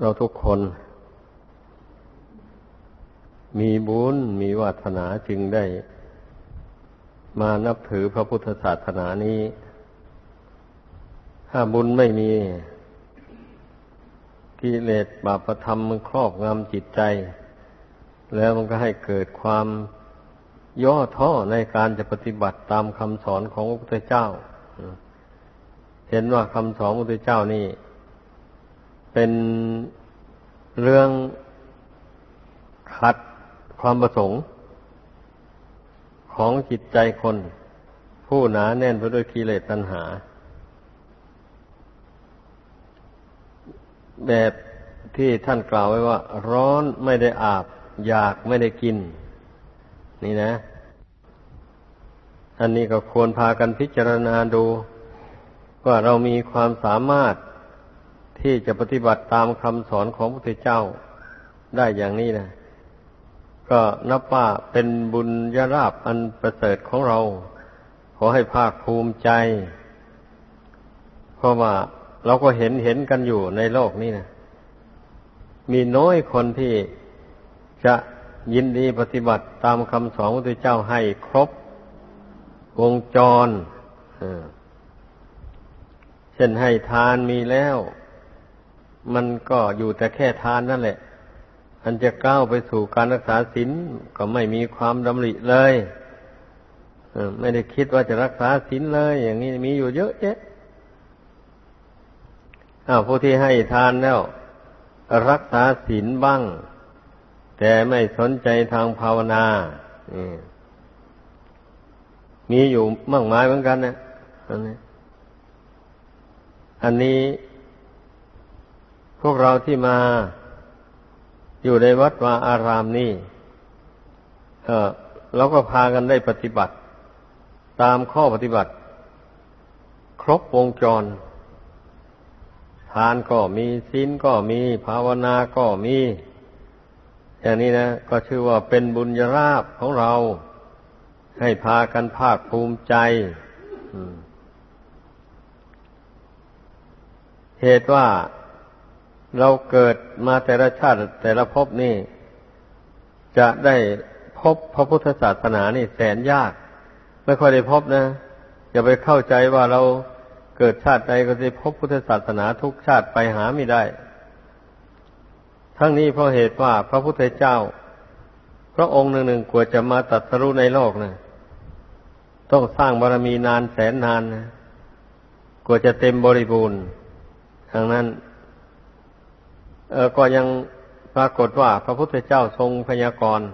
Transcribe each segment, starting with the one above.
เราทุกคน มีบุญมีวาสนาจึงได้ มานับถือพระพุทธศาสนานี้ ถ้าบุญไม่มีกิเลสบาปธรรมมันครอบงำจิตใจ แล้วมันก็ให้เกิดความย่อท้อในการจะปฏิบัติตามคำสอนของพระพุทธเจ้า เห็นว่าคำสอนพระพุทธเจ้านี่ เป็นเรื่องขัดความประสงค์ ของจิตใจคน ผู้หนาแน่นไปด้วยกิเลสตัณหา แบบที่ท่านกล่าวไว้ว่า ร้อนไม่ได้อาบ อยากไม่ได้กิน นี่นะ อันนี้ก็ควรพากันพิจารณาดู ว่าเรามีความสามารถ ที่จะปฏิบัติตามคำสอนของพระพุทธเจ้าได้อย่างนี้นะก็นับว่าเป็นบุญยราบอันประเสริฐของเรา ขอให้ภาคภูมิใจ เพราะว่าเราก็เห็นเห็นกันอยู่ในโลกนี้นะมีน้อยคนที่จะยินดีปฏิบัติตามคำสอนพระพุทธเจ้าให้ครบวงจรเช่นให้ทานมีแล้ว มันก็อยู่แต่แค่ทานนั่นแหละ อันจะก้าวไปสู่การรักษาศีลก็ไม่มีความดำริเลยไม่ได้คิดว่าจะรักษาศีลเลย อย่างนี้มีอยู่เยอะแยะอ้าวผู้ที่ให้ทานแล้ว รักษาศีลบ้าง แต่ไม่สนใจทางภาวนามีอยู่มากมายเหมือนกันนะอันนี้อันนี้ พวกเราที่มาอยู่ในวัดวาอารามนี่เออเราก็พากันได้ปฏิบัติ ตามข้อปฏิบัติ ครบวงจร ทานก็มีศีลก็มี ภาวนาก็มี อย่างนี้นะ ก็ชื่อว่าเป็นบุญยราบของเรา ให้พากันภาคภูมิใจเหตุว่า เราเกิดมาแต่ละชาติแต่ละภพนี่ จะได้พบพระพุทธศาสนานี่แสนยาก ไม่ค่อยได้พบนะอย่าไปเข้าใจว่าเราเกิดชาติใดก็จะพบพุทธศาสนาทุกชาติไปหาไม่ได้ ทั้งนี้เพราะเหตุว่าพระพุทธเจ้า พระองค์หนึ่งๆกว่าจะมาตัดสรุในโลกนะต้องสร้างบารมีนานแสนนานนะกว่าจะเต็มบริบูรณ์ทั้งนั้น ก็ยังปรากฏว่าพระพุทธเจ้าทรงพยากรณ์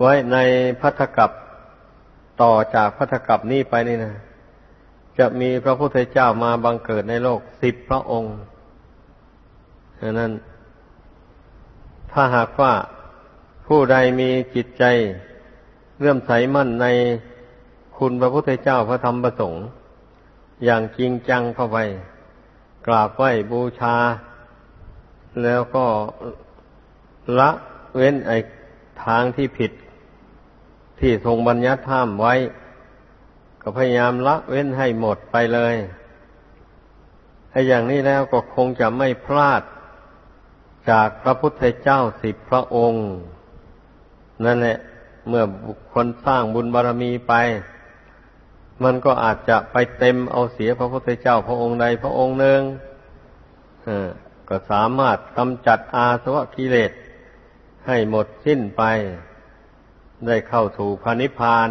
ไว้ในพัทธกับต่อจากพัทธกับนี้ไปนี่นะจะมีพระพุทธเจ้ามาบังเกิดในโลกสิบพระองค์ดังนั้น ถ้าหากว่าผู้ใดมีจิตใจเลื่อมใสมั่นในคุณพระพุทธเจ้าพระธรรมประสงค์ อย่างจริงจังเข้าไป กราบไหว้บูชา แล้วก็ละเว้นไอ้ทางที่ผิด ที่ทรงบัญญัติห้ามไว้ ก็พยายามละเว้นให้หมดไปเลยไอ้อย่างนี้แล้วก็คงจะไม่พลาดจากพระพุทธเจ้าสิบพระองค์ นั่นแหละ เมื่อบุคคลสร้างบุญบารรมีไป มันก็อาจจะไปเต็มเอาเสียพระพุทธเจ้าพระองค์ใดพระองค์หนึ่ง ก็สามารถกำจัดอาสวะกิเลสให้หมดสิ้นไป ได้เข้าสู่พระนิพพาน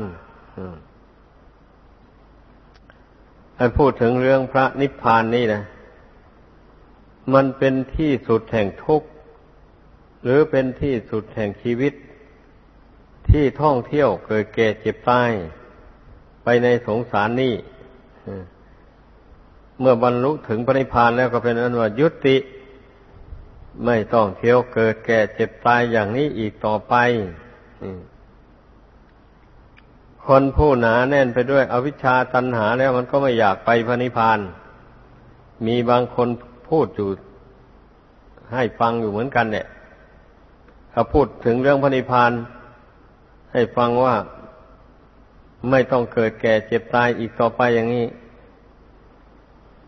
ให้พูดถึงเรื่องพระนิพพานนี่นะ มันเป็นที่สุดแห่งทุกข์ หรือเป็นที่สุดแห่งชีวิต ที่ท่องเที่ยวเกิดแก่เจ็บตาย ไปในสงสารนี่เมื่อบรรลุถึงพระนิพพานแล้วก็เป็นอันว่ายุติ ไม่ต้องเที่ยวเกิดแก่เจ็บตายอย่างนี้อีกต่อไป คนผู้หนาแน่นไปด้วยอวิชชาตันหาแล้วมันก็ไม่อยากไปพระนิพพาน มีบางคนพูดอยู่ให้ฟังอยู่เหมือนกันเนี่ยเขาพูดถึงเรื่องพระนิพพาน ให้ฟังว่าไม่ต้องเกิดแก่เจ็บตายอีกต่อไปอย่างนี้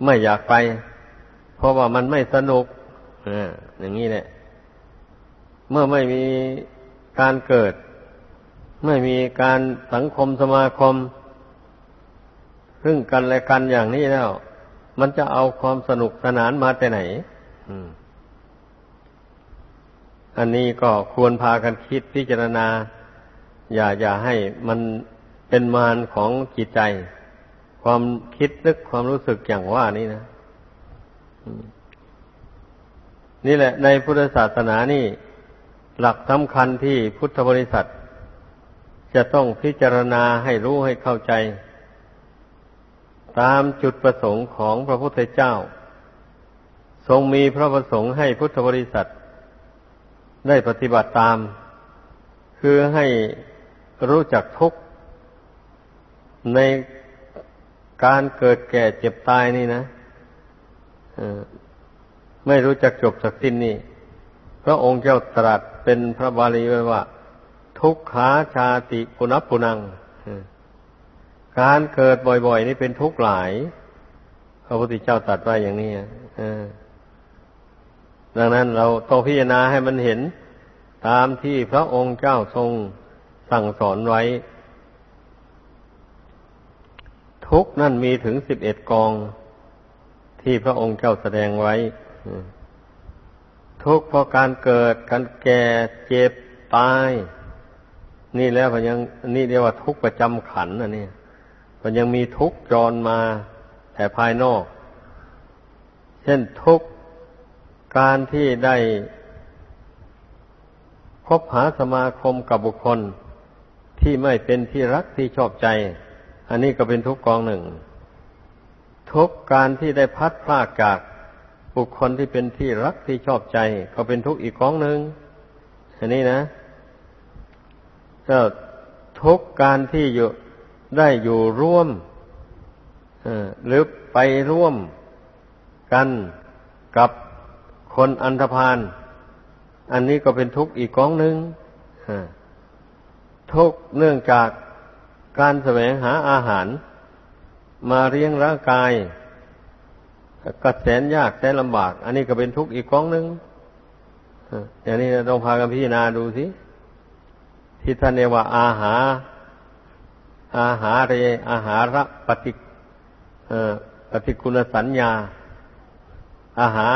ไม่อยากไป เพราะว่ามันไม่สนุก อย่างนี้แหละ เมื่อไม่มีการเกิด ไม่มีการสังคมสมาคม ซึ่งกันและกันอย่างนี้แล้ว มันจะเอาความสนุกสนานมาแต่ไหนอันนี้ก็ควรพากันคิดพิจารณา อย่าอย่าให้มันเป็นมารของจิตใจ ความคิดนึกความรู้สึกอย่างว่านี้นะ นี่แหละ ในพุทธศาสนานี่ หลักสำคัญที่พุทธบริษัท จะต้องพิจารณาให้รู้ให้เข้าใจ ตามจุดประสงค์ของพระพุทธเจ้า ทรงมีพระประสงค์ให้พุทธบริษัท ได้ปฏิบัติตาม คือให้รู้จักทุกข์ในการเกิดแก่เจ็บตายนี่นะ ไม่รู้จักจบสักสิ้นนี่พระองค์เจ้าตรัสเป็นพระบาลีไว้ว่า ทุกขาชาติปุนับปุนังการเกิดบ่อย ๆ นี่เป็นทุกข์หลาย พระพุทธเจ้าตรัสไว้อย่างนี้ดังนั้นเราต้องพิจารณาให้มันเห็น ตามที่พระองค์เจ้าทรงสั่งสอนไว้ ทุกนั่นมีถึงสิบเอ็ดกองที่พระองค์เจ้าแสดงไว้ ทุกข์เพราะการเกิด การแก่เจ็บตาย นี่แล้วมันยังนี่เรียกว่าทุกข์ประจำขันนะนี่มันยังมีทุกข์จรมาแต่ภายนอก เช่นทุกข์การที่ได้พบหาสมาคมกับบุคคลที่ไม่เป็นที่รักที่ชอบใจ อันนี้ก็เป็นทุกข์กองหนึ่ง ทุกการที่ได้พัดพลากจาก บุคคลที่เป็นที่รักที่ชอบใจ ก็เป็นทุกข์อีกของหนึ่งอันนี้นะก็ทุกการที่อยู่ได้อยู่ร่วมหรือไปร่วมกันกับคนอันธพาลอันนี้ก็เป็นทุกข์อีกกองหนึ่งทุกเนื่องจากการแสวงหาอาหาร มาเลี้ยงร่างกาย ก็แสนยากแสนลำบาก อันนี้ก็เป็นทุกข์อีกกองหนึ่งอย่างนี้ต้องพากันพิจารณาดูสิที่ท่านเรียกว่าอาหา อาหาเรอาหาระปฏิปฏิคุณสัญญา อาหา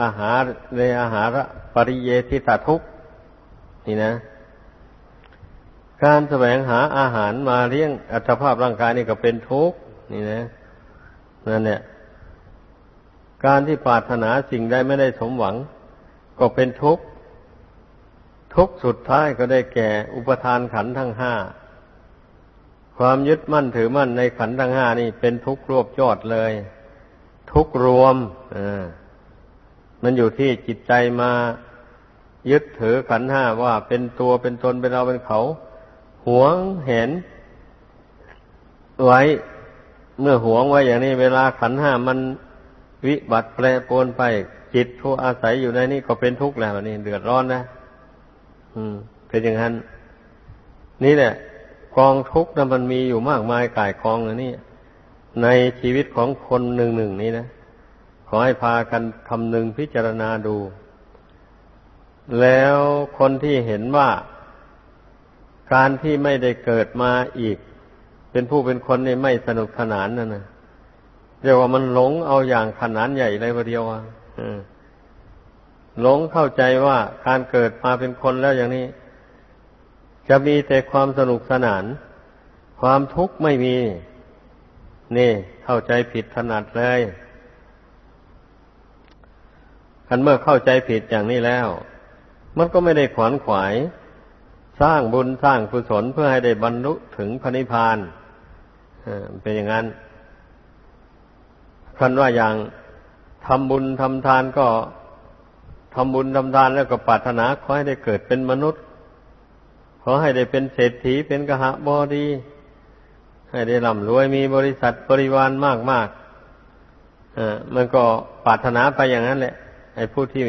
อาหาเรอาหาระปริเยทิตาทุกนี่นะ การแสวงหาอาหารมาเลี้ยงอัตภาพร่างกายนี่ก็เป็นทุกข์นี่นะนั่นเนี่ย การที่ปรารถนาสิ่งใดไม่ได้สมหวัง ก็เป็นทุกข์ ทุกข์สุดท้ายก็ได้แก่อุปทานขันทั้งห้า ความยึดมั่นถือมั่นในขันทั้งห้านี่เป็นทุกข์รวบยอดเลย ทุกข์รวมมันอยู่ที่จิตใจมายึดถือขันห้าว่าเป็นตัวเป็นตนเป็นเราเป็นเขา หวงเห็น ไว้ เมื่อหวงไว้อย่างนี้ เวลาขันห้ามัน วิบัติแปรปรวนไป จิตผู้อาศัยอยู่ในนี้ก็เป็นทุกข์แล้วนี่เดือดร้อนนะอืม เป็นอย่างนั้น นี่แหละ กองทุกข์นั้นมันมีอยู่มากมายกายกองนะนี่ในชีวิตของคนหนึ่งหนึ่งนี้นะขอให้พากันคำนึงพิจารณาดู แล้วคนที่เห็นว่า การที่ไม่ได้เกิดมาอีก เป็นผู้เป็นคนนี่ไม่สนุกสนานนั่นนะ เรียกว่ามันหลงเอาอย่างขนาดใหญ่เลยประเดียวอะหลงเข้าใจว่าการเกิดมาเป็นคนแล้วอย่างนี้ จะมีแต่ความสนุกสนาน ความทุกข์ไม่มี นี่เข้าใจผิดถนัดเลยคันเมื่อเข้าใจผิดอย่างนี้แล้ว มันก็ไม่ได้ขวนขวาย สร้างบุญสร้างกุศลเพื่อให้ได้บรรลุถึงพระนิพพานเป็นอย่างนั้น คันว่าอย่างทำบุญทำทานก็ทำบุญทำทานแล้วก็ปรารถนาขอให้ได้เกิดเป็นมนุษย์ ขอให้ได้เป็นเศรษฐีเป็นกหบดี ให้ได้ร่ำรวยมีบริษัทบริวารมากมากอ่ามันก็ปรารถนาไปอย่างนั้นแหละไอ้ผู้ที่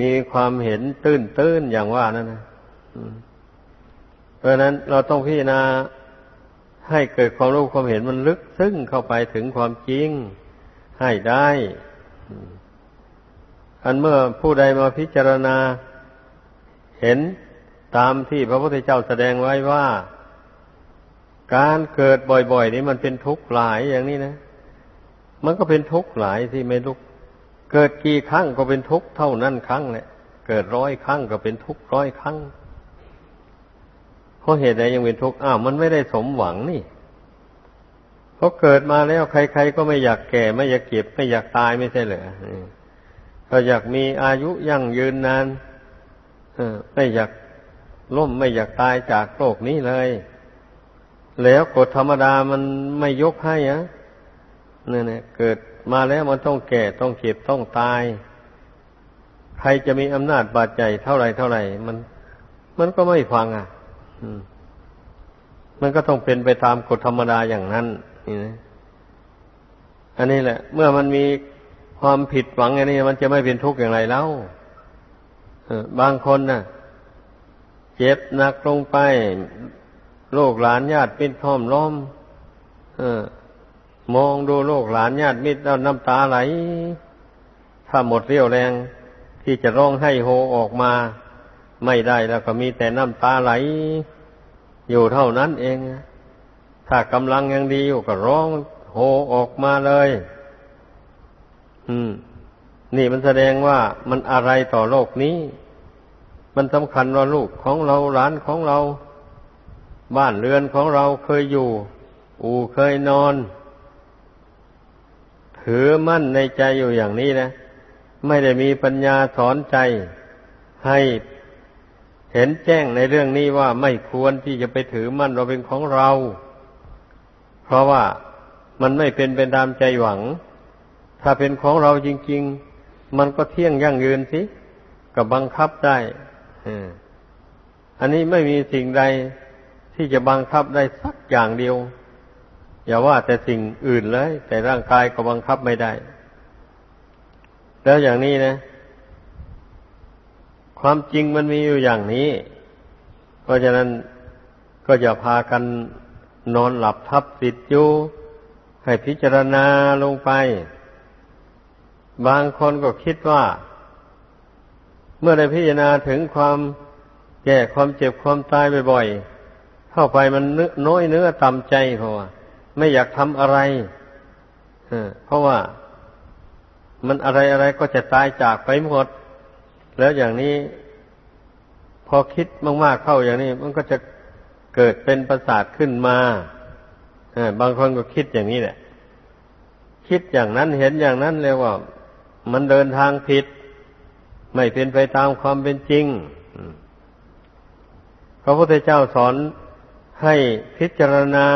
มีความเห็นตื้นตื้นอย่างว่านั่นนะเพราะนั้นเราต้องพิจารณาให้เกิดความรู้ความเห็นมันลึกซึ้งเข้าไปถึงความจริง ให้ได้อันเมื่อผู้ใดมาพิจารณา เห็นตามที่พระพุทธเจ้าแสดงไว้ว่า การเกิดบ่อยๆ นี้มันเป็นทุกข์หลายอย่างนี้นะ มันก็เป็นทุกข์หลายที่ไม่ลุก เกิดกี่ครั้งก็เป็นทุกข์เท่านั้นครั้งแหละเกิดร้อยครั้งก็เป็นทุกข์ร้อยครั้งเพราะเหตุใดยังเป็นทุกข์อ้าวมันไม่ได้สมหวังนี่ เพราะเกิดมาแล้วใครๆก็ไม่อยากแก่ ไม่อยากเก็บ ไม่อยากตายไม่ใช่เหรอก็อยากมีอายุยั่งยืนนานไม่อยากล้มไม่อยากตายจากโลกนี้เลย แล้วกฎธรรมดามันไม่ยกให้อะนี่นเกิดมาแล้วมันต้องแก่ต้องเจ็บต้องตาย ใครจะมีอำนาจบาดใจเท่าไรเท่าไรมัน มันก็ไม่ฟังอะมันก็ต้องเป็นไปตามกฎธรรมดาอย่างนั้น นี่นะอันนี้แหละ เมื่อมันมีความผิดหวังอย่างนี้ มันจะไม่เป็นทุกข์อย่างไรแล้วบางคนนะ่ะ เจ็บหนักลงไปลูกหลานญาติมิตรห้อมล้อมอมองดูลูกหลานญาติมิตรแล้วน้ำตาไหล ถ้าหมดเรี่ยวแรง ที่จะร้องให้โฮออกมา ไม่ได้แล้วก็มีแต่น้ำตาไหล อยู่เท่านั้นเอง ถ้ากำลังยังดีอยู่ก็ร้องโฮออกมาเลย อืม นี่มันแสดงว่ามันอะไรต่อโลกนี้ มันสำคัญว่าลูกของเราหลานของเรา บ้านเรือนของเราเคยอยู่ อู่เคยนอน ถือมั่นในใจอยู่อย่างนี้นะ ไม่ได้มีปัญญาสอนใจให้เห็นแจ้งในเรื่องนี้ว่าไม่ควรที่จะไปถือมั่นว่าเป็นของเรา เพราะว่ามันไม่เป็นเป็นตามใจหวัง ถ้าเป็นของเราจริง ๆ มันก็เที่ยงยั่งยืนสิก็บังคับได้อันนี้ไม่มีสิ่งใดที่จะบังคับได้สักอย่างเดียว อย่าว่าแต่สิ่งอื่นเลย แต่ร่างกายก็บังคับไม่ได้ แล้วอย่างนี้นะ ความจริงมันมีอยู่อย่างนี้ เพราะฉะนั้นก็อย่าพากัน นอนหลับทับติดอยู่ ให้พิจารณาลงไป บางคนก็คิดว่า เมื่อได้พิจารณาถึงความแก่ความเจ็บความตายบ่อยๆ เข้าไปมันน้อยเนื้อต่ำใจเพราะว่าไม่อยากทำอะไรเพราะว่ามันอะไรอะไรก็จะตายจากไปหมด แล้วอย่างนี้ พอคิดมากๆเข้าอย่างนี้ มันก็จะ เกิดเป็นประสาทขึ้นมาบางคนก็คิดอย่างนี้แหละ คิดอย่างนั้นเห็นอย่างนั้นเลยว่า มันเดินทางผิด ไม่เป็นไปตามความเป็นจริงพระพุทธเจ้าสอนให้พิจารณา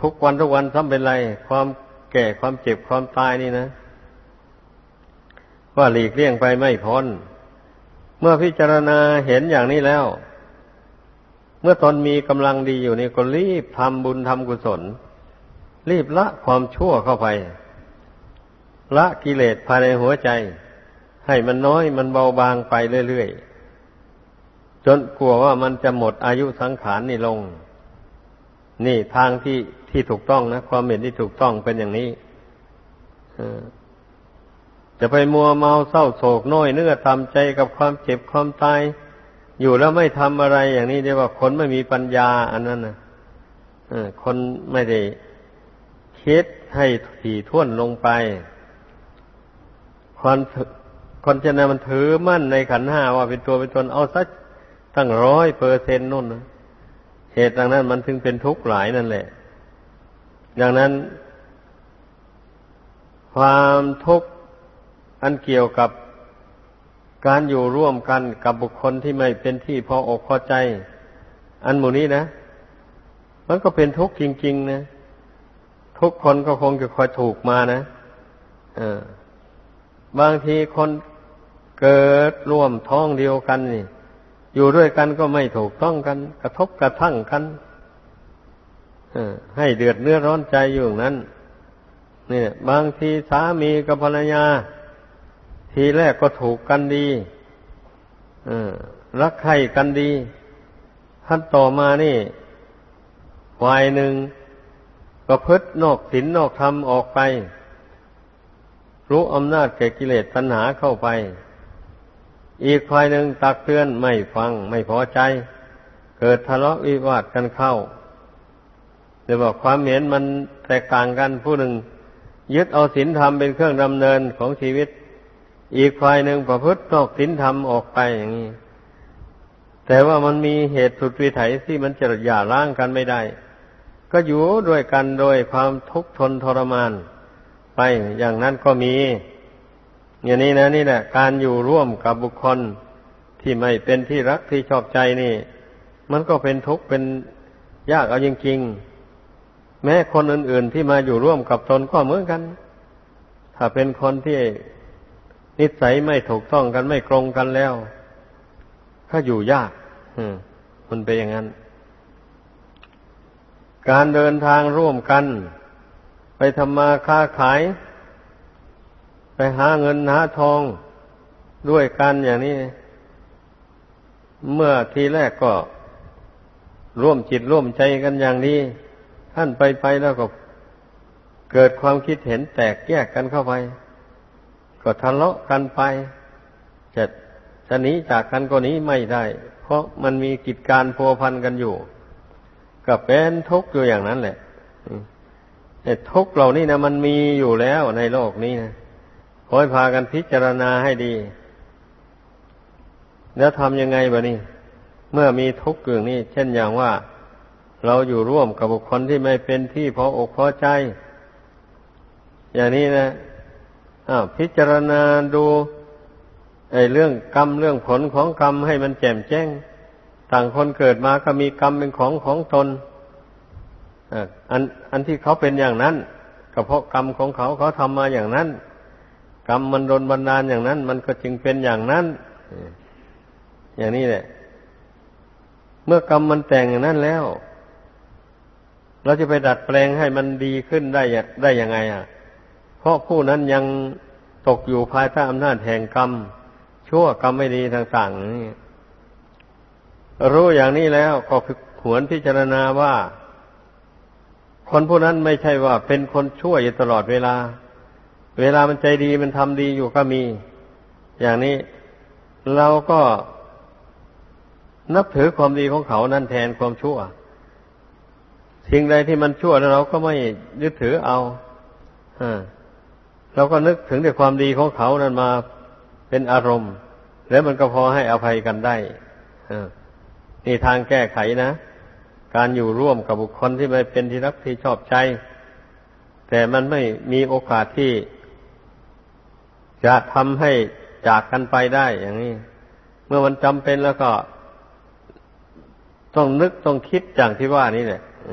ทุกวันทุกวันซ้ำเป็นไร ความแก่ความเจ็บความตายนี่นะ ว่าหลีกเลี่ยงไปไม่พ้น เมื่อพิจารณาเห็นอย่างนี้แล้ว เมื่อตนมีกำลังดีอยู่นี่ก็รีบทำบุญทำกุศล รีบละความชั่วเข้าไป ละกิเลสภายในหัวใจ ให้มันน้อยมันเบาบางไปเรื่อยๆ จนกลัวว่ามันจะหมดอายุสังขารนี่ลง นี่ทางที่ที่ถูกต้องนะ ความเห็นที่ถูกต้องเป็นอย่างนี้จะไปมัวเมาเศร้าโศกน้อยเนื้อทำใจกับความเจ็บความตาย อยู่แล้วไม่ทำอะไรอย่างนี้เรียกว่าคนไม่มีปัญญา อันนั้นนะคนไม่ได้คิดให้ถี่ท่วนลงไปความคนเช่นนมันถือมั่นในขันห้าว่าเป็นตัวเป็นตนเอาสักตั้งร้อยเปอร์เซ็นต์นู่นนะเหตุดังนั้นมันถึงเป็นทุกข์หลายนั่นแหละ ดังนั้น ความทุกข์อันเกี่ยวกับ การอยู่ร่วมกันกับบุคคลที่ไม่เป็นที่พออกพอใจ อันหมู่นี้นะ มันก็เป็นทุกข์จริง ๆ นะ ทุกคนก็คงจะคอยถูกมานะอ่าบางทีคนเกิดร่วมท้องเดียวกันนี่ อยู่ด้วยกันก็ไม่ถูกต้องกัน กระทบกระทั่งกันให้เดือดเนื้อร้อนใจอยู่อย่างนั้นเนี่ยบางทีสามีกับภรรยา ทีแรกก็ถูกกันดีรักใครกันดีขั้นต่อมานี่ฝ่ายหนึ่งก็พฤตินอกศีลนอกธรรมออกไป รู้อำนาจแก่กิเลสตัณหาเข้าไป อีกฝ่ายหนึ่งตักเตือนไม่ฟังไม่พอใจ เกิดทะเลาะวิวาทกันเข้าเดี๋ยวบอกความเห็นมันแตกต่างกันผู้หนึ่ง ยึดเอาศีลธรรมเป็นเครื่องดำเนินของชีวิต อีกฝ่ายหนึ่งประพฤตินอกศีลธรรมออกไปอย่างนี้ แต่ว่ามันมีเหตุสุดวิถัยที่มันจะหย่าร้างกันไม่ได้ ก็อยู่ด้วยกันโดยความทุกข์ทนทรมาน ไปอย่างนั้นก็มี อย่างนี้นะนี่แหละ การอยู่ร่วมกับบุคคลที่ไม่เป็นที่รักที่ชอบใจนี่ มันก็เป็นทุกข์เป็นยากเอาจริงๆแม้คนอื่น ๆที่มาอยู่ร่วมกับตนก็เหมือนกัน ถ้าเป็นคนที่ นิสัยไม่ถูกต้องกันไม่ตรงกันแล้ว ก็อยู่ยากมันเป็นอย่างนั้น การเดินทางร่วมกัน ไปทำมาค้าขาย ไปหาเงินหาทองด้วยกันอย่างนี้ เมื่อทีแรกก็ร่วมจิตร่วมใจกันอย่างนี้ ท่านไปไปแล้วก็เกิดความคิดเห็นแตกแยกกันเข้าไป ก็ทะเลาะกันไปจะจะหนีจากกันก็หนีไม่ได้ เพราะมันมีกิจการพัวพันกันอยู่ ก็เป็นทุกข์อยู่อย่างนั้นแหละทุกเหล่านี้นะมันมีอยู่แล้วในโลกนี้นะขอให้พากันพิจารณาให้ดี แล้วทำยังไงบะนี่เมื่อมีทุกข์อย่างนี้ เช่นอย่างว่า เราอยู่ร่วมกับบุคคลที่ไม่เป็นที่พออกพอใจ อย่างนี้นะ พิจารณาดูไอ้เรื่องกรรมเรื่องผลของกรรมให้มันแจ่มแจ้ง ต่างคนเกิดมาก็มีกรรมเป็นของของตนอันอันที่เขาเป็นอย่างนั้นก็เพราะกรรมของเขาเขาทำมาอย่างนั้น กรรมมันโดนบันดาลอย่างนั้น มันก็จึงเป็นอย่างนั้นอย่างนี้แหละ เมื่อกรรมมันแต่งอย่างนั้นแล้ว เราจะไปดัดแปลงให้มันดีขึ้นได้ได้ยังไง อะ ราะผู้นั้นยังตกอยู่ภายใต้อำนาจแห่งกรรม ชั่วกรรมไม่ดีต่างๆนี่รู้อย่างนี้แล้วก็คือหวนพิจารณาว่า คนผู้นั้นไม่ใช่ว่าเป็นคนชั่วอยู่ตลอดเวลา เวลามันใจดีมันทำดีอยู่ก็มี อย่างนี้เราก็นับถือความดีของเขานั่นแทนความชั่ว สิ่งใดที่มันชั่วแล้วเราก็ไม่ยึดถือเอา อ่า เราก็นึกถึงแต่ความดีของเขานั้นมาเป็นอารมณ์ แล้วมันก็พอให้อภัยกันได้นี่ทางแก้ไขนะการอยู่ร่วมกับบุคคลที่ไม่เป็นที่รักที่ชอบใจ แต่มันไม่มีโอกาสที่ จะทำให้จากกันไปได้อย่างนี้ เมื่อมันจำเป็นแล้วก็ ต้องนึกต้องคิดอย่างที่ว่านี่แหละอ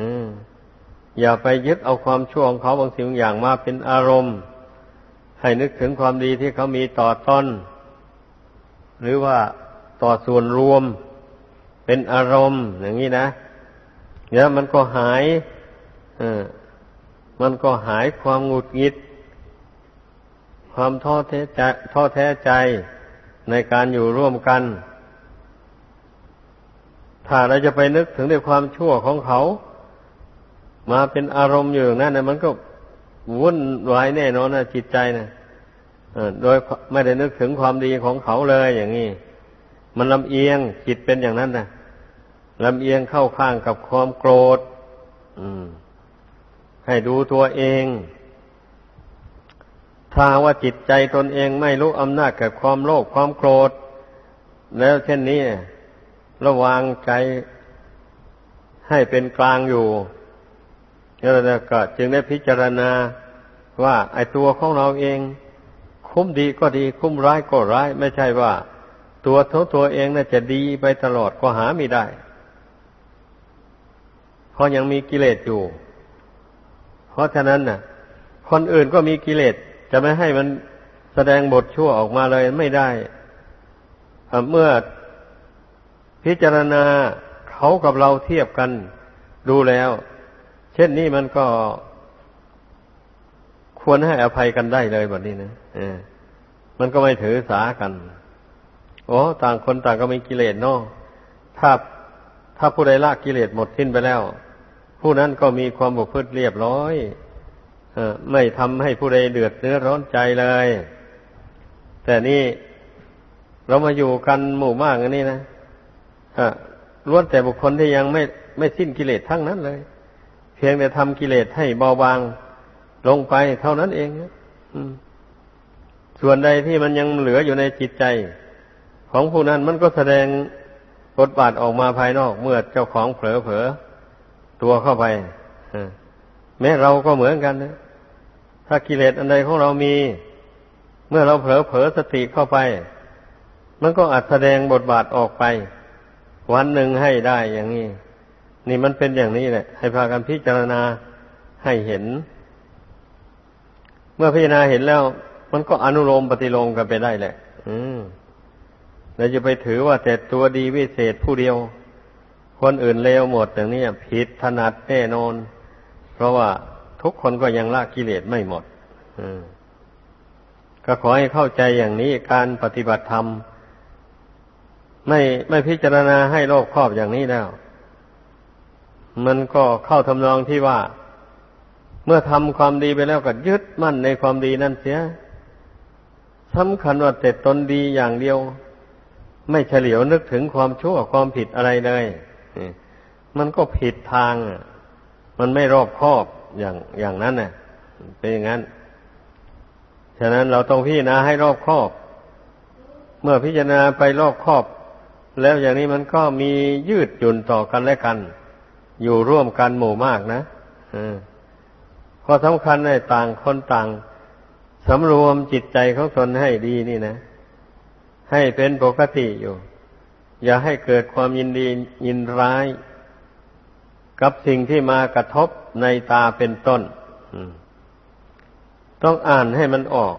อย่าไปยึดเอาความชั่วของเขาบางสิ่งบางอย่างมาเป็นอารมณ์ ให้นึกถึงความดีที่เขามีต่อต้นหรือว่าต่อส่วนรวมเป็นอารมณ์อย่างนี้นะเนี่ยมันก็หายเออมันก็หายความหงุดหงิด ความท้อแท้ใจท้อแท้ใจในการอยู่ร่วมกัน ถ้าเราจะไปนึกถึงในความชั่วของเขา มาเป็นอารมณ์อยู่นั่นนะมันก็ วุ่นวายแน่นอนนะจิตใจนะโดยไม่ได้นึกถึงความดีของเขาเลยอย่างนี้ มันลำเอียงจิตเป็นอย่างนั้นนะลำเอียงเข้าข้างกับความโกรธให้ดูตัวเอง ถ้าว่าจิตใจตนเองไม่รู้อำนาจกับความโลภความโกรธ แล้วเช่นนี้ระวางใจให้เป็นกลางอยู่ แล้วก็จึงได้พิจารณาว่าไอ้ตัวของเราเอง คุ้มดีก็ดี คุ้มร้ายก็ร้าย ไม่ใช่ว่า ตัวทั้งตัวเองน่าจะดีไปตลอดก็หาไม่ได้ เพราะยังมีกิเลสอยู่ เพราะฉะนั้นน่ะ คนอื่นก็มีกิเลสจะไม่ให้มันแสดงบทชั่วออกมาเลยไม่ได้เมื่อพิจารณาเขากับเราเทียบกันดูแล้ว เช่นนี้มันก็ควรให้อภัยกันได้เลยแบบนี้นะมันก็ไม่ถือสากัน โอ้ต่างคนต่างก็มีกิเลสเนาะถ้าถ้าผู้ใดละกิเลสหมดสิ้นไปแล้ว ผู้นั้นก็มีความบุพฤตเรียบร้อยไม่ทำให้ผู้ใดเดือดเนื้อร้อนใจเลย แต่นี่เรามาอยู่กันหมู่มากอันนี้นะล้วนแต่บุคคลที่ยังไม่ไม่สิ้นกิเลสทั้งนั้นเลย เพียงแต่ทำกิเลสให้เบาบางลงไปเท่านั้นเองส่วนใดที่มันยังเหลืออยู่ในจิตใจ ของผู้นั้นมันก็แสดงบทบาทออกมาภายนอก เมื่อเจ้าของเผลอเผลอตัวเข้าไปแม้เราก็เหมือนกันนะถ้ากิเลสอันใดของเรามี เมื่อเราเผลอเผลอสติเข้าไป มันก็อาจแสดงบทบาทออกไป วันหนึ่งให้ได้อย่างนี้ นี่มันเป็นอย่างนี้แหละ ให้พากันพิจารณาให้เห็น เมื่อพิจารณาเห็นแล้ว มันก็อนุโลมปฏิโลมกันไปได้แหละ อืมเราจะไปถือว่าแต่ตัวดีวิเศษผู้เดียว คนอื่นเลวหมดอย่างนี้ผิดถนัดแน่นอน เพราะว่าทุกคนก็ยังละกิเลสไม่หมดก็ขอให้เข้าใจอย่างนี้การปฏิบัติธรรม ไม่ไม่พิจารณาให้โลกครอบอย่างนี้แล้ว มันก็เข้าทำนองที่ว่า เมื่อทำความดีไปแล้วก็ยึดมั่นในความดีนั่นเสียสำคัญว่าแต่ตนดีอย่างเดียว ไม่เฉลียวนึกถึงความชั่วความผิดอะไรเลยมันก็ผิดทาง มันไม่รอบคอบอย่างอย่างนั้นน่ะ เป็นอย่างนั้น ฉะนั้นเราต้องพิจารณาให้รอบคอบ เมื่อพิจารณาไปรอบคอบ แล้วอย่างนี้มันก็มียืดหยุ่นต่อกันและกัน อยู่ร่วมกันหมู่มากนะข้อสำคัญในต่างคนต่างสำรวมจิตใจของตนให้ดีนี่นะ ให้เป็นปกติอยู่ อย่าให้เกิดความยินดียินร้าย กับสิ่งที่มากระทบในตาเป็นต้นต้องอ่านให้มันออก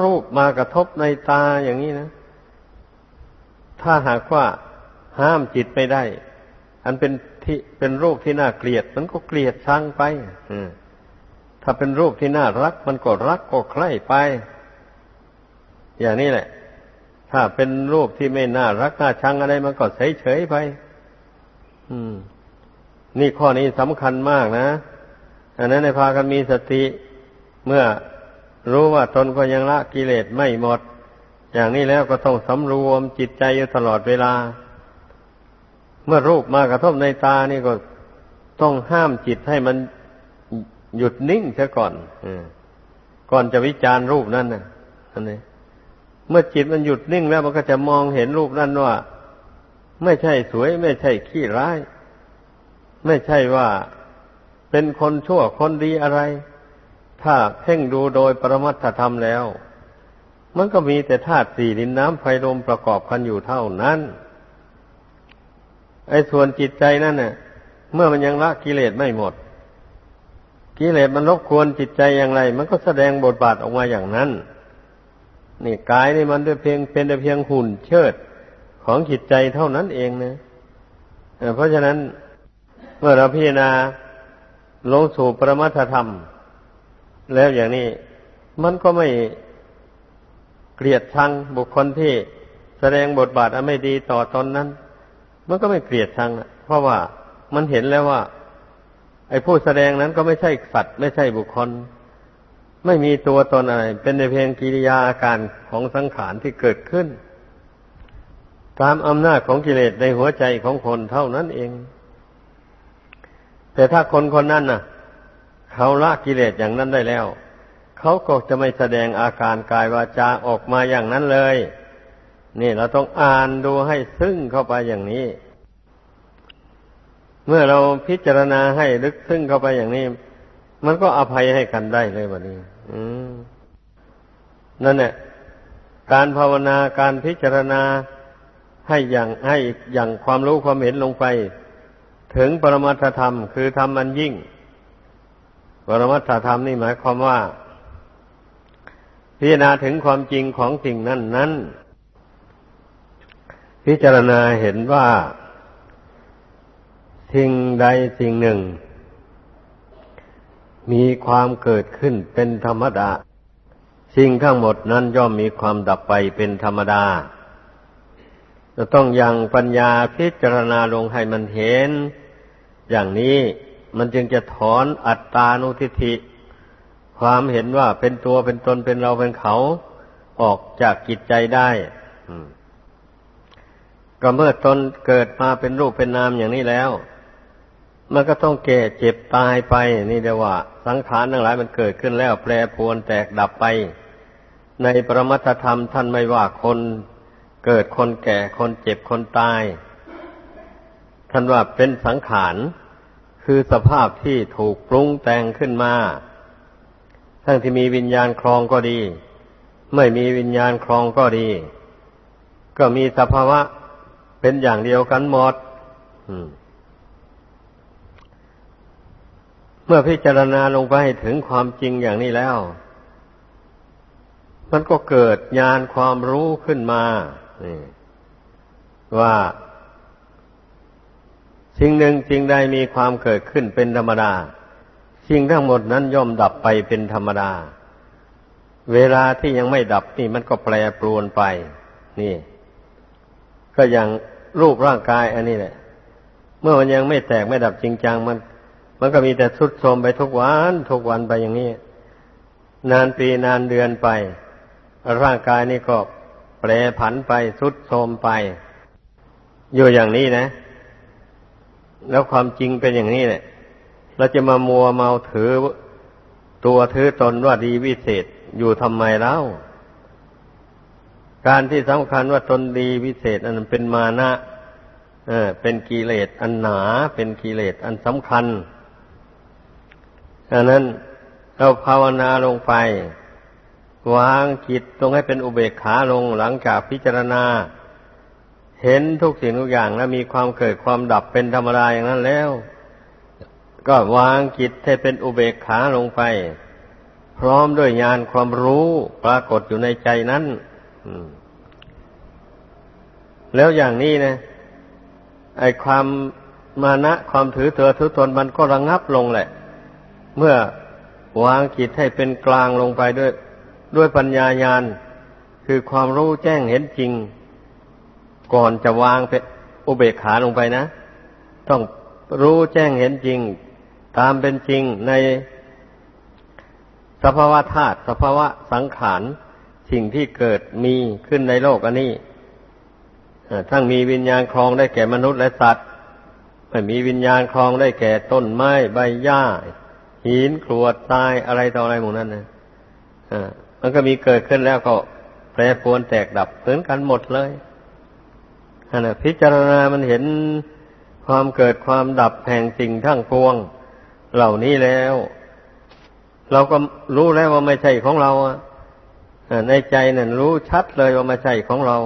รูปมากระทบในตาอย่างนี้นะ ถ้าหากว่าห้ามจิตไม่ได้ อันเป็น ที่เป็นรูปที่น่าเกลียด มันก็เกลียดชังไปถ้าเป็นรูปที่น่ารัก มันก็รักก็ใคร่ไป อย่างนี้แหละ ถ้าเป็นรูปที่ไม่น่ารักน่าชังอะไร มันก็เฉยเฉยไป อืม นี่ข้อนี้สำคัญมากนะอันนั้นในพากันมีสติเมื่อรู้ว่าตนก็ยังละกิเลสไม่หมด อย่างนี้แล้วก็ต้องสำรวมจิตใจอยู่ตลอดเวลา เมื่อรูปมากระทบในตานี่ก็ต้องห้ามจิตให้มันหยุดนิ่งเสียก่อนก่อนจะวิจารณ์รูปนั้นนะอันนี้เมื่อจิตมันหยุดนิ่งแล้วมันก็จะมองเห็นรูปนั้นว่า ไม่ใช่สวย ไม่ใช่ขี้ร้าย ไม่ใช่ว่าเป็นคนชั่วคนดีอะไร ถ้าเพ่งดูโดยปรมัตถธรรมแล้ว มันก็มีแต่ธาตุสี่ดินน้ำไฟลมประกอบกันอยู่เท่านั้น ไอ้ส่วนจิตใจนั่นเนี่ยเมื่อมันยังละกิเลสไม่หมด กิเลสมันรบกวนจิตใจอย่างไร มันก็แสดงบทบาทออกมาอย่างนั้น นี่กายนี่มันด้วยเพียงเป็นแต่เพียงหุ่นเชิดของจิตใจเท่านั้นเองนะเพราะฉะนั้นเมื่อเราพิจารณาลงสู่ปรมัตธรรม แล้วอย่างนี้มันก็ไม่เกลียดชังบุคคลที่แสดงบทบาทอันไม่ดีต่อตอนนั้น มันก็ไม่เกลียดชังเพราะว่ามันเห็นแล้วว่า ไอ้ผู้แสดงนั้นก็ไม่ใช่สัตว์ไม่ใช่บุคคล ไม่มีตัวตนอะไร เป็นในเพียงกิริยาอาการของสังขารที่เกิดขึ้น ตามอำนาจของกิเลสในหัวใจของคนเท่านั้นเอง แต่ถ้าคนคนนั้นน่ะ เขาละกิเลสอย่างนั้นได้แล้ว เขาก็จะไม่แสดงอาการกายวาจาออกมาอย่างนั้นเลย นี่เราต้องอ่านดูให้ซึ้งเข้าไปอย่างนี้ เมื่อเราพิจารณาให้ลึกซึ้งเข้าไปอย่างนี้ มันก็อภัยให้กันได้เลยวันนี้ อืมนั่นแหละการภาวนาการพิจารณาให้อย่างให้อย่างความรู้ความเห็นลงไป ถึงปรมัตถธรรม คือธรรมอันยิ่ง ปรมัตถธรรมนี่หมายความว่า พิจารณาถึงความจริงของสิ่งนั้นนั้น พิจารณาเห็นว่าสิ่งใดสิ่งหนึ่ง มีความเกิดขึ้นเป็นธรรมดา สิ่งทั้งหมดนั้นย่อมมีความดับไปเป็นธรรมดา จะต้องยังปัญญาพิจารณาลงให้มันเห็น อย่างนี้มันจึงจะถอนอัตตานุทิฏฐิความเห็นว่าเป็นตัวเป็นตนเป็นเราเป็นเขาออกจากจิตใจได้ ก็เมื่อตนเกิดมาเป็นรูปเป็นนามอย่างนี้แล้ว มันก็ต้องแก่เจ็บตายไป นี่เดียวว่า สังขารทั้งหลายมันเกิดขึ้นแล้ว แปรปรวนแตกดับไป ในประมัตธรรมท่านไม่ว่าคนเกิดคนแก่คนเจ็บคนตาย ท่านว่าเป็นสังขารคือสภาพที่ถูกปรุงแต่งขึ้นมา ทั้งที่มีวิญญาณครองก็ดี ไม่มีวิญญาณครองก็ดี ก็มีสภาวะ เป็นอย่างเดียวกันหมดเมื่อพิจารณาลงไปถึงความจริงอย่างนี้แล้ว มันก็เกิดญาณความรู้ขึ้นมาว่าสิ่งหนึ่งสิ่งใดมีความเกิดขึ้นเป็นธรรมดา สิ่งทั้งหมดนั้นย่อมดับไปเป็นธรรมดา เวลาที่ยังไม่ดับนี่มันก็แปรปรวนไป นี่ ก็อย่างรูปร่างกายอันนี้แหละ เมื่อมันยังไม่แตกไม่ดับจริงจังมัน มันก็มีแต่ทุดโทรมไปทุกวันทุกวันไปอย่างนี้ นานปีนานเดือนไป ร่างกายนี่ก็แปรผันไปทุดโทรมไป อยู่อย่างนี้นะ แล้วความจริงเป็นอย่างนี้แหละเราจะมามัวเมาถือตัวถือตนว่าดีวิเศษอยู่ทำไมเล่า การที่สำคัญว่าตนดีวิเศษอันเป็นมานะเออเป็นกิเลสอันหนา เป็นกิเลสอันสำคัญดังนั้นเราภาวนาลงไป วางจิตตรงให้เป็นอุเบกขาลงหลังจากพิจารณา เห็นทุกสิ่งทุกอย่างแล้วมีความเกิดความดับเป็นธรรมดาอย่างนั้นแล้ว ก็วางจิตให้เป็นอุเบกขาลงไป พร้อมด้วยญาณความรู้ปรากฏอยู่ในใจนั้น แล้วอย่างนี้นะไอความมานะความถือเถือถือตนมันก็ระงงับลงแหละ เมื่อวางจิตให้เป็นกลางลงไปด้วย ด้วยปัญญาญาณคือความรู้แจ้งเห็นจริง ก่อนจะวางเป็นอุเบกขาลงไปนะ ต้องรู้แจ้งเห็นจริง ตามเป็นจริงในสภาวะธาตุสภาวะสังขาร สิ่งที่เกิดมีขึ้นในโลกอันนี้ทั้งมีวิญญาณครองได้แก่มนุษย์และสัตว์ไม่มีวิญญาณครองได้แก่ต้นไม้ใบหญ้า หินกรวดทรายอะไรต่ออะไรหมู่นั้นนะมันก็มีเกิดขึ้นแล้วก็แปรปรวนแตกดับเหมือนกันหมดเลยอันนะพิจารณามันเห็นความเกิดความดับแห่งสิ่งทั้งปวง เหล่านี้แล้ว เราก็รู้แล้วว่าไม่ใช่ของเรา ในใจนั่นรู้ชัดเลยว่าม่ใช่ของเรา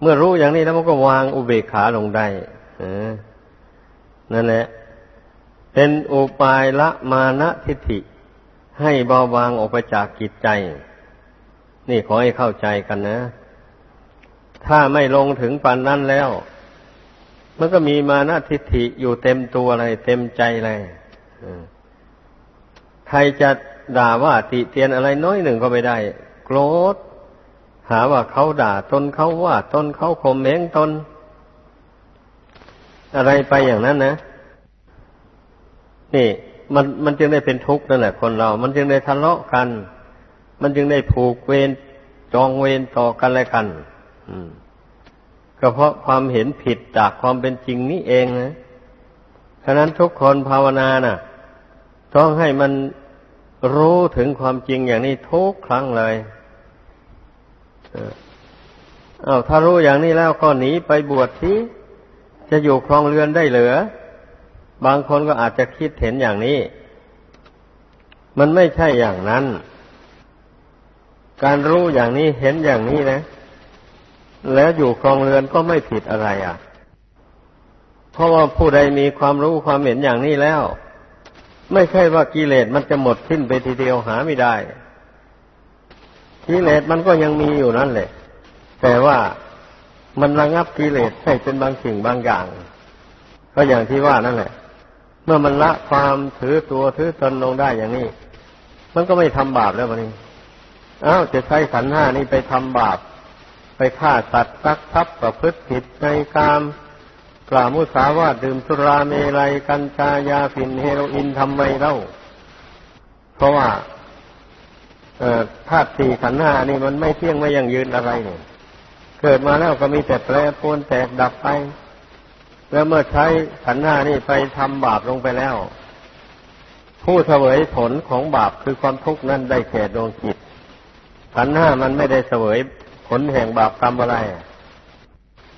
เมื่อรู้อย่างนี้แล้วมันก็วางอุเบกขาลงได้นั่นแหละ เป็นอุปายละมานะทิฏฐิ ให้เบาบางออกไปจากกิจใจ นี่ขอให้เข้าใจกันนะ ถ้าไม่ลงถึงปันนั้นแล้ว มันก็มีมานะทิฏฐิอยู่เต็มตัวเลย เต็มใจเลยใครจะด่าว่าติเตียนอะไรน้อยหนึ่งก็ไม่ได้ โกรธ หาว่าเขาด่าตนเขาว่าตนเขาข่มเหงตน อะไรไปอย่างนั้นนะ นี่ มันมันจึงได้เป็นทุกข์นั่นแหละคนเรา มันจึงได้ทะเลาะกัน มันจึงได้ผูกเวรจองเวรต่อกันและกันก็เพราะความเห็นผิดจากความเป็นจริงนี่เองนะฉะนั้นทุกคนภาวนานะ่ะ ต้องให้มันรู้ถึงความจริงอย่างนี้ทุกครั้งเลย อา้าวถ้ารู้อย่างนี้แล้วก็หนีไปบวชที่จะอยู่ครองเรือนได้เหลือบางคนก็อาจจะคิดเห็นอย่างนี้ มันไม่ใช่อย่างนั้น การรู้อย่างนี้เห็นอย่างนี้นะ แล้วอยู่ครองเรือนก็ไม่ผิดอะไรอะ เพราะว่าผู้ใดมีความรู้ความเห็นอย่างนี้แล้ว ไม่ใช่ว่ากิเลสมันจะหมดสิ้นไปทีเดียวหาไม่ได้ กิเลสมันก็ยังมีอยู่นั่นแหละ แต่ว่ามันระงับกิเลสให้เป็นบางสิ่งบางอย่าง ก็อย่างที่ว่านั่นแหละ เมื่อมันละความถือตัวถือตนลงได้อย่างนี้ มันก็ไม่ทำบาปแล้ววันนี้อ้าวจะใช้ขันห้านี้ไปทำบาป ไปฆ่าสัตว์ซักทรัพย์ประพฤติผิดในกามกล่าวมุสาวาทดื่มสุราเมลัยกัญชายาฝิ่นเฮโรอีนทำไมเล่า เพราะว่า ธาตุสี่ขันธ์ห้านี่มันไม่เที่ยงไม่ยั่งยืนอะไรเนี่ยเกิดมาแล้วก็มีแต่แปรปรวนแตกดับไป แล้วเมื่อใช้ขันธ์ห้านี่ไปทำบาปลงไปแล้ว ผู้เสวยผลของบาปคือความทุกข์นั้นได้แก่ดวงจิตขันธ์ห้ามันไม่ได้เสวยผลแห่งบาปกรรมอะไร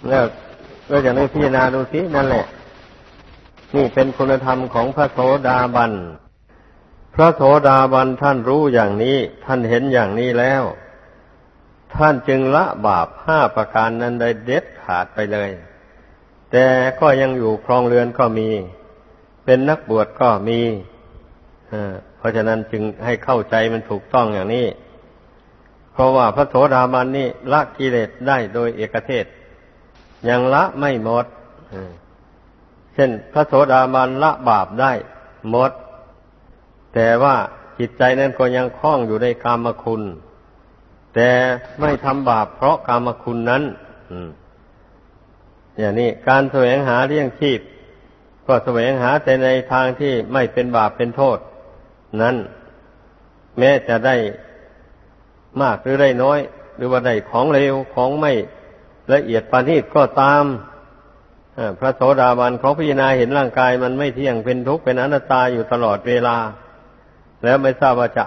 แล้วก็จะได้พิจารณาดูสินั่นแหละ นี่เป็นคุณธรรมของพระโสดาบัน พระโสดาบันท่านรู้อย่างนี้ ท่านเห็นอย่างนี้แล้ว ท่านจึงละบาปห้าประการนั้นได้เด็ดขาดไปเลย แต่ก็ยังอยู่ครองเรือนก็มี เป็นนักบวชก็มีเพราะฉะนั้นจึงให้เข้าใจมันถูกต้องอย่างนี้ เพราะว่าพระโสดาบันนี่ละกิเลสได้โดยเอกเทศ ยังละไม่หมดเช่นพระโสดาบันละบาปได้หมด แต่ว่าจิตใจนั้นก็ยังคล้องอยู่ในกามคุณ แต่ไม่ทำบาปเพราะกามคุณนั้นอย่างนี้การแสวงหาเลี้ยงชีพ ก็แสวงหาแต่ในทางที่ไม่เป็นบาปเป็นโทษ นั้น แม้จะได้มากหรือได้น้อย หรือว่าได้ของเลวของไม่ละเอียดปานนี้ก็ตามพระโสดาบันเขาพิจารณาเห็นร่างกายมันไม่เที่ยงเป็นทุกข์เป็นอนัตตาอยู่ตลอดเวลา แล้วไม่ทราบว่าจะ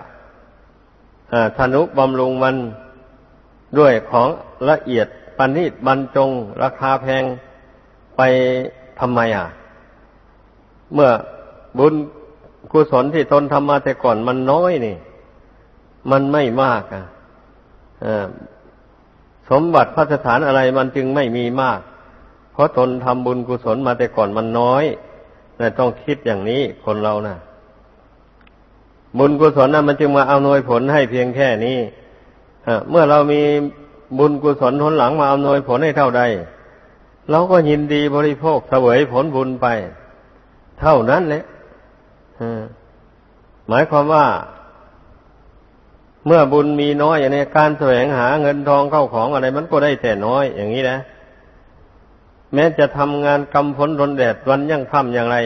ธนุบำรุงมันด้วยของละเอียดปานนี้บรรจง ราคาแพงไปทำไมอะ เมื่อบุญกุศลที่ตนทำมาแต่ก่อนมันน้อยนี่ มันไม่มากอะสมบัติพระสถานอะไรมันจึงไม่มีมาก เพราะตนทำบุญกุศลมาแต่ก่อนมันน้อยแต่ต้องคิดอย่างนี้คนเรานะ่ะ บุญกุศลนั้นมันจึงมาเอาหน่วยผลให้เพียงแค่นี้เมื่อเรามีบุญกุศลทนหลังมาอำนวยผลให้เท่าใดเราก็ยินดีบริโภคเสวยผลบุญไป เท่านั้นแหละหมายความว่า เมื่อบุญมีน้อยอย่างนี้การแสวงหาเงินทองเข้าของอะไร มันก็ได้แต่น้อย อย่างนี้นะ แม้จะทำงานกำฝนรนแดดวันยั่งค่ำอย่างไร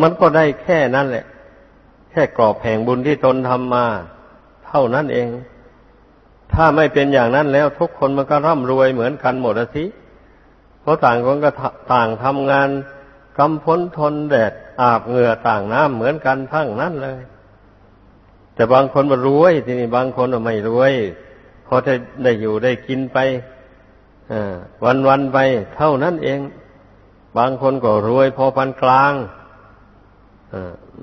มันก็ได้แค่นั้นแหละ แค่กรอบแห่งบุญที่ตนทำมา เท่านั้นเอง ถ้าไม่เป็นอย่างนั้นแล้วทุกคนมันก็ร่ำรวยเหมือนกันหมดสิเพราะต่างคนก็ต่างทำงานกำพ้นทนแดดอาบเหงื่อต่างน้ำเหมือนกันทั้งนั้นเลย แต่บางคนมารวยทีนี้บางคนไม่รวยพอจะได้อยู่ได้กินไปวันวันไปเท่านั้นเอง บางคนก็รวยพอพันกลาง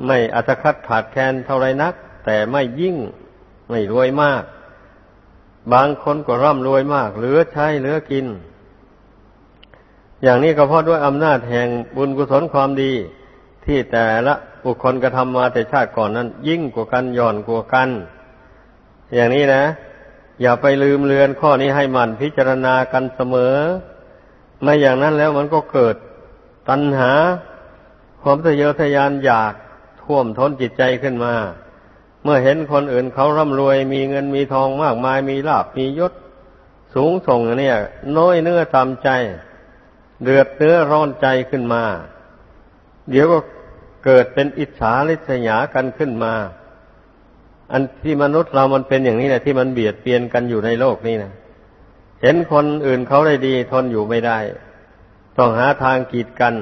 ไม่อัตคัดขาดแคลนเท่าไรนัก แต่ไม่ยิ่งไม่รวยมาก บางคนก็ร่ำรวยมาก เหลือใช้เหลือกิน อย่างนี้ก็เพราะด้วยอำนาจแห่งบุญกุศลความดี ที่แต่ละบุคคลกระทำมาแต่ชาติก่อนนั้น ยิ่งกว่ากันย่อนกว่ากัน อย่างนี้นะ อย่าไปลืมเลือนข้อนี้ให้มันพิจารณากันเสมอ ไม่อย่างนั้นแล้วมันก็เกิดตัณหาความทะเยอทะยานอยาก ท่วมท้นจิตใจขึ้นมา เมื่อเห็นคนอื่นเขาร่ำรวย มีเงินมีทองมากมายมีลาบมียศ สูงส่งเนี่ย น้อยเนื้อตามใจ เดือดเนื้อร้อนใจขึ้นมา เดี๋ยวก็เกิดเป็นอิจฉาริษยากันขึ้นมา อันที่มนุษย์เรามันเป็นอย่างนี้นะที่มันเบียดเบียนกันอยู่ในโลกนี้นะเห็นคนอื่นเขาได้ดีทนอยู่ไม่ได้ ต้องหาทางกีดกัน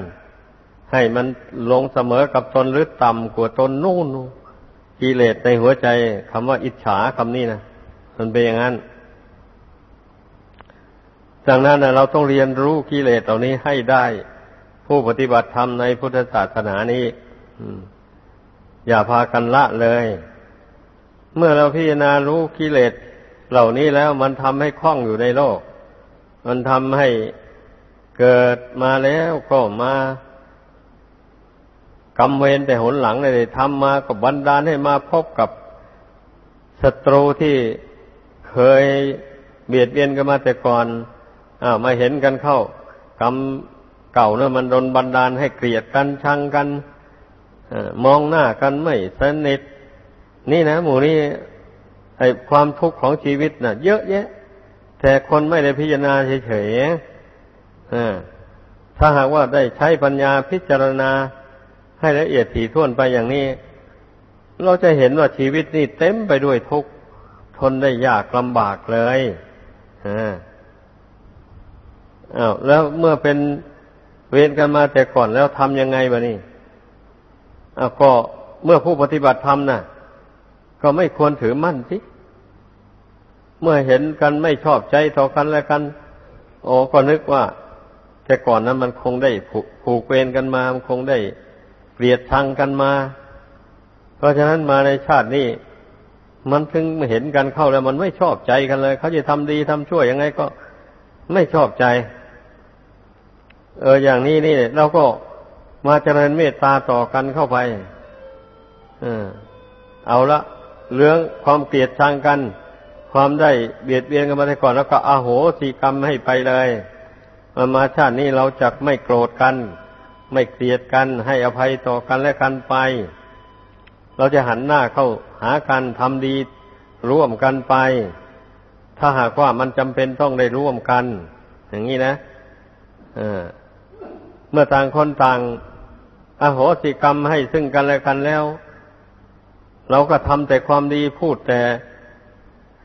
ให้มันลงเสมอกับตนหรือต่ำกว่าตนนู่นกิเลสในหัวใจคำว่าอิจฉาคำนี้นะมันเป็นอย่างนั้นดังนั้นนะเราต้องเรียนรู้กิเลสเหล่านี้ให้ได้ ผู้ปฏิบัติธรรมในพุทธศาสนานี้อย่าพากันละเลย เมื่อเราพิจารณารู้กิเลสเหล่านี้แล้วมันทำให้คล่องอยู่ในโลก มันทำให้เกิดมาแล้วก็มา กำเวรแต่หนหลังเลยทำมากับบันดาลให้มาพบกับศัตรูที่เคยเบียดเบียนกันมาแต่ก่อนอามาเห็นกันเข้า กรรมเก่าเนี่ยมันโดนบันดาลให้เกลียดกันชังกันมองหน้ากันไม่สนิทนี่นะ หมู่นี้ไอความทุกข์ของชีวิตนะ่ะ เยอะแยะ แต่คนไม่ได้พิจารณาเฉยๆถ้าหากว่าได้ใช้ปัญญาพิจารณา ให้ละเอียดถี่ถ้วนไปอย่างนี้ เราจะเห็นว่าชีวิตนี่เต็มไปด้วยทุกข์ทนได้ยากลำบากเลยอ้าวแล้วเมื่อเป็นเวรกันมาแต่ก่อนแล้วทำยังไงบะนี่อ้าวก็เมื่อผู้ปฏิบัติธรรมน่ะ ก็ไม่ควรถือมั่นสิเมื่อเห็นกันไม่ชอบใจต่อกันและกัน โอ้ก็นึกว่า แต่ก่อนนั้นมันคงได้ผูกเวรกันมา มันคงได้ เกลียดชังกันมา เพราะฉะนั้นมาในชาตินี้มันถึงเห็นกันเข้าแล้วมันไม่ชอบใจกันเลย เขาจะทำดีทำชั่วยังไงก็ไม่ชอบใจ เอออย่างนี้นี่เราก็มาเจริญเมตตาต่อกันเข้าไป เออ เอาละเรื่องความเกลียดชังกัน ความได้เบียดเบียนกันมาแต่ก่อนแล้วก็อาโหสิกรรมให้ไปเลยมามาชาตินี้เราจะไม่โกรธกัน ไม่เกลียดกันให้อภัยต่อกันและกันไป เราจะหันหน้าเข้าหากันทำดีร่วมกันไป ถ้าหากว่ามันจำเป็นต้องได้ร่วมกัน อย่างนี้นะเมื่อต่างคนต่างอโหสิกรรมให้ซึ่งกันและกันแล้ว เราก็ทำแต่ความดีพูดแต่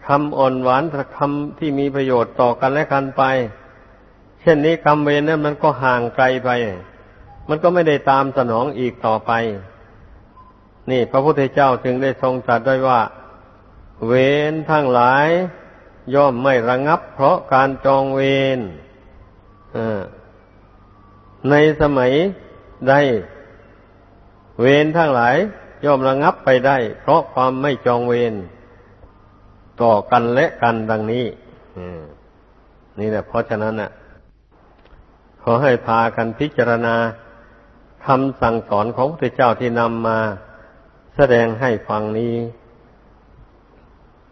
คำอ่อนหวานคำที่มีประโยชน์ต่อกันและกันไป เช่นนี้กรรมเวรนั้นมันก็ห่างไกลไป มันก็ไม่ได้ตามสนองอีกต่อไป นี่ พระพุทธเจ้าจึงได้ทรงตรัสด้วยว่า เวรทั้งหลาย ย่อมไม่ระงับ เพราะการจองเวรในสมัยใดเวรทั้งหลาย ย่อมระงับไปได้ เพราะความไม่จองเวรต่อกันและกันดังนี้นี่แหละเพราะฉะนั้นน่ะ ขอให้พากันพิจารณา คำสั่งสอนของพระเจ้าที่นำมาแสดงให้ฟังนี้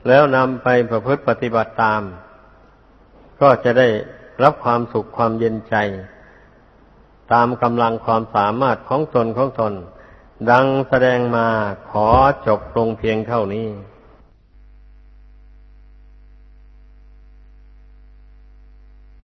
แล้วนำไปประพฤติปฏิบัติตาม ก็จะได้รับความสุขความเย็นใจ ตามกำลังความสามารถของตนของตน ดังแสดงมาขอจบลงเพียงเท่านี้